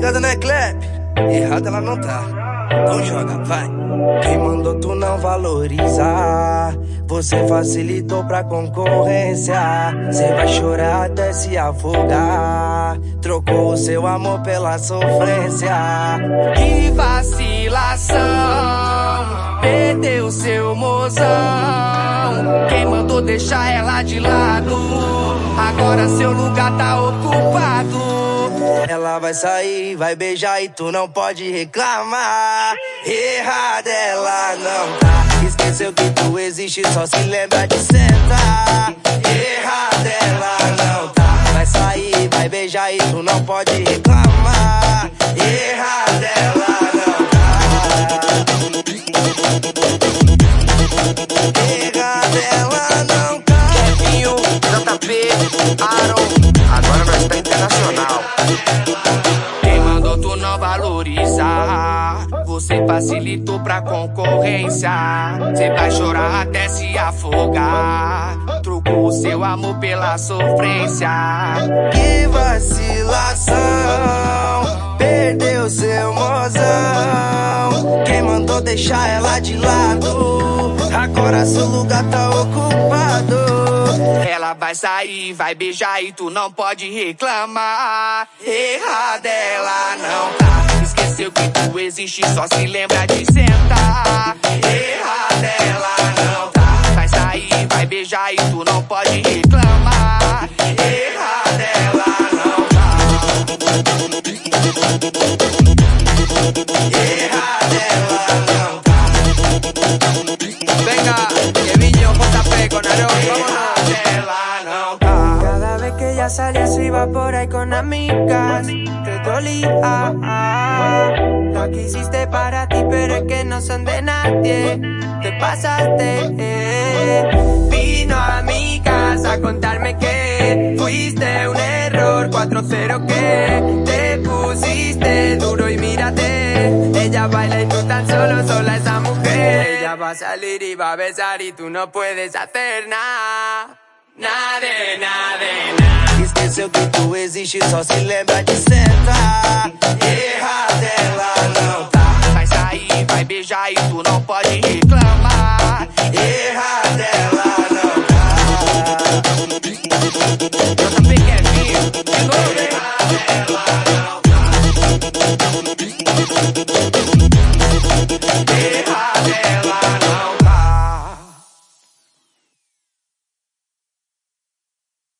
ligado, né, Clep? Errada ela não tá. Então joga, vai. Quem mandou tu não valorizar? Você facilitou pra concorrência. Cê vai chorar até se afogar. Trocou o seu amor pela sofrência. Que vacilação. Perdeu seu mozão. Quem mandou deixar ela de lado? Agora seu lugar tá ocupado. Ela vai sair, vai beijar e tu não pode reclamar. Errada ela não tá. Esqueceu que tu existe, só se lembra de sentar. Errada ela não tá. Vai sair, vai beijar e tu não pode reclamar. Errada ela não tá. Errada ela não tá. Kevinho, JP, Aaron. Facilitou pra concorrência. Cê vai chorar até se afogar. Trocou o seu amor pela sofrência. Que vacilação, perdeu seu mozão. Quem mandou deixar ela de lado? Agora seu lugar tá ocupado. Ela vai sair, vai beijar e tu não pode reclamar. Errada ela não tá. Esqueceu que tu existe, só se lembra de sentar. Errada ela não tá. Vai sair, vai beijar e tu não pode reclamar. Cada vez que ella salía se iba por ahí con amigas. Te dolía. Lo que hiciste para ti pero es que no son de nadie. Te pasaste. Vino a mi casa a contarme que Fuiste un error. 4-0 que Te pusiste duro y mírate. Ella baila y tú tan solo sola esa mujer Ella va a salir y va a besar y tú no puedes hacer nada Nada, nada, nada. Esqueceu que tu existe, só se lembra de sentar. Errada ela não tá. Vai sair, vai beijar e tu não pode reclamar. Errada I know.